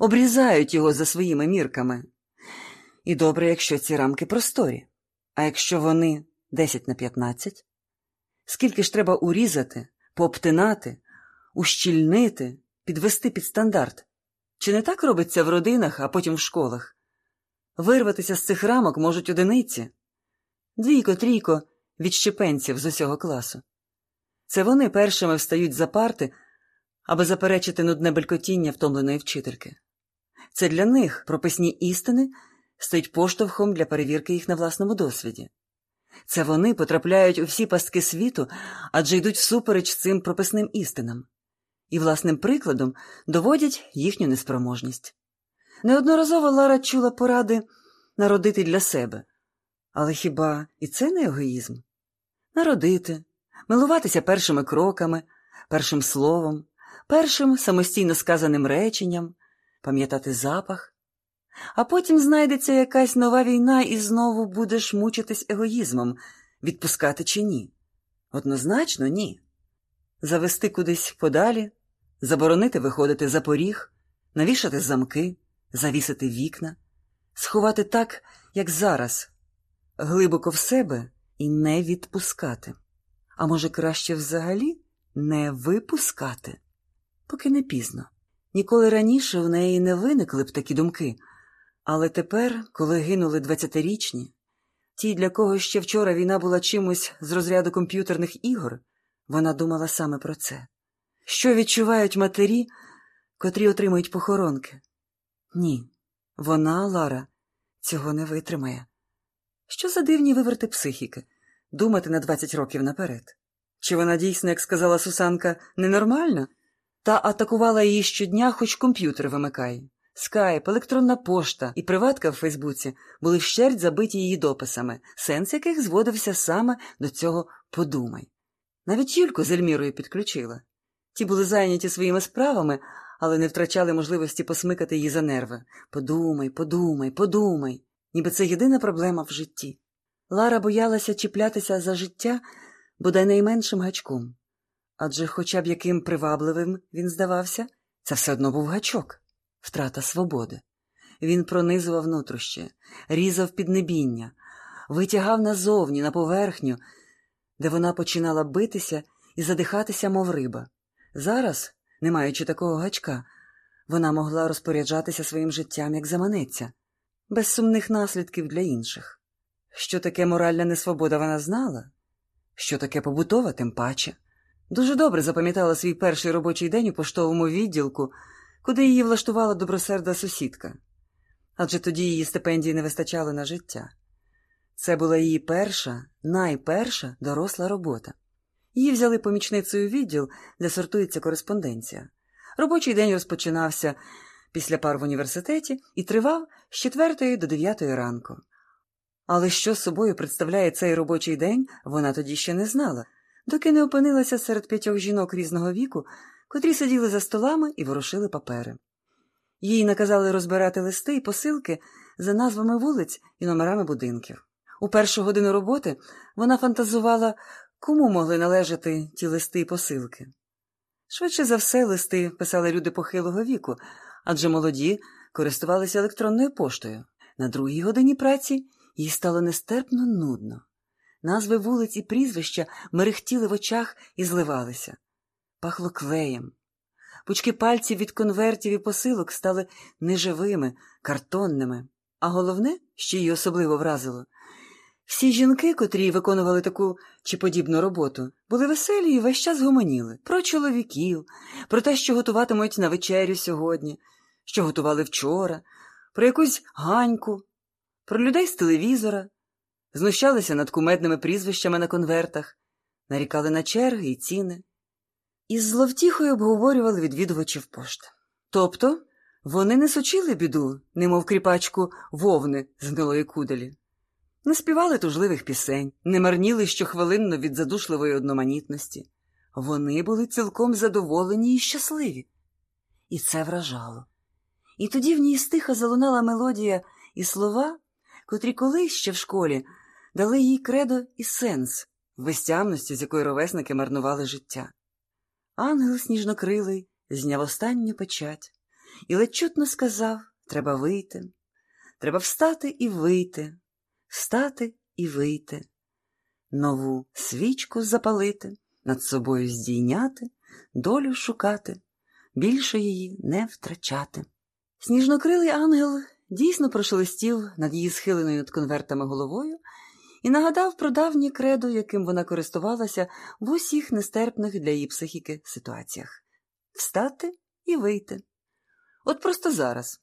обрізають його за своїми мірками. І добре, якщо ці рамки просторі. А якщо вони 10 на 15? Скільки ж треба урізати, пообтинати, ущільнити, підвести під стандарт? Чи не так робиться в родинах, а потім в школах? Вирватися з цих рамок можуть одиниці, двійко, трійко відщепенців з усього класу. Це вони першими встають за парти, аби заперечити нудне белькотіння втомленої вчительки. Це для них прописні істини стають поштовхом для перевірки їх на власному досвіді. Це вони потрапляють у всі пастки світу, адже йдуть всупереч цим прописним істинам, і власним прикладом доводять їхню неспроможність. Неодноразово Лара чула поради народити для себе, але хіба і це не егоїзм? Народити, милуватися першими кроками, першим словом, першим самостійно сказаним реченням, пам'ятати запах, а потім знайдеться якась нова війна і знову будеш мучитись егоїзмом, відпускати чи ні? Однозначно, ні. Завести кудись подалі, заборонити виходити за поріг, навішати замки, завісити вікна, сховати так, як зараз, глибоко в себе і не відпускати. А може, краще взагалі не випускати, поки не пізно. Ніколи раніше у неї не виникли б такі думки. Але тепер, коли гинули двадцятирічні, ті, для кого ще вчора війна була чимось з розряду комп'ютерних ігор, вона думала саме про це. Що відчувають матері, котрі отримують похоронки? Ні, вона, Лара, цього не витримає. Що за дивні виверти психіки, думати на 20 років наперед? Чи вона дійсно, як сказала Сусанка, ненормальна? Та атакувала її щодня, хоч комп'ютер вимикає. Скайп, електронна пошта і приватка в Фейсбуці були вщерть забиті її дописами, сенс яких зводився саме до цього подумай. Навіть Юльку з Ельмірою підключила. Ті були зайняті своїми справами, але не втрачали можливості посмикати її за нерви. Подумай, подумай, подумай, ніби це єдина проблема в житті. Лара боялася чіплятися за життя бодай найменшим гачком. Адже, хоча б яким привабливим він здавався, це все одно був гачок втрата свободи. Він пронизував нутрощі, різав піднебіння, витягав назовні, на поверхню, де вона починала битися і задихатися, мов риба. Зараз, не маючи такого гачка, вона могла розпоряджатися своїм життям, як заманеться, без сумних наслідків для інших. Що таке моральна несвобода вона знала, що таке побутова, тим паче. Дуже добре запам'ятала свій перший робочий день у поштовому відділку куди її влаштувала добросерда сусідка, адже тоді її стипендії не вистачало на життя. Це була її перша, найперша доросла робота. Її взяли помічницею відділ, де сортується кореспонденція. Робочий день розпочинався після пар в університеті і тривав з 4 до 9 ранку. Але що собою представляє цей робочий день, вона тоді ще не знала, доки не опинилася серед п'ятьох жінок різного віку, котрі сиділи за столами і ворушили папери. Їй наказали розбирати листи і посилки за назвами вулиць і номерами будинків. У першу годину роботи вона фантазувала, кому могли належати ті листи і посилки. Швидше за все, листи писали люди похилого віку, адже молоді користувалися електронною поштою. На другій годині праці їй стало нестерпно нудно. Назви вулиць і прізвища мерехтіли в очах і зливалися пахло клеєм. Пучки пальців від конвертів і посилок стали неживими, картонними. А головне, що її особливо вразило, всі жінки, котрі виконували таку чи подібну роботу, були веселі і весь час гомоніли про чоловіків, про те, що готуватимуть на вечерю сьогодні, що готували вчора, про якусь ганьку, про людей з телевізора, знущалися над кумедними прізвищами на конвертах, нарікали на черги і ціни. Із зловтіхою обговорювали відвідувачів пошти. Тобто вони не сочили біду, немов кріпачку вовни з гнилої куделі, не співали тужливих пісень, не марніли щохвилинно від задушливої одноманітності. Вони були цілком задоволені і щасливі. І це вражало. І тоді в ній стиха залунала мелодія і слова, котрі колись ще в школі дали їй кредо і сенс в безтямності, з якої ровесники марнували життя. Ангел сніжнокрилий зняв останню печать, і ледь чутно сказав треба вийти, треба встати і вийти, встати і вийти, нову свічку запалити, над собою здійняти, долю шукати, більше її не втрачати. Сніжнокрилий ангел дійсно прошелестів над її схиленою над конвертами головою і нагадав про давнє кредо, яким вона користувалася в усіх нестерпних для її психіки ситуаціях встати і вийти. От просто зараз,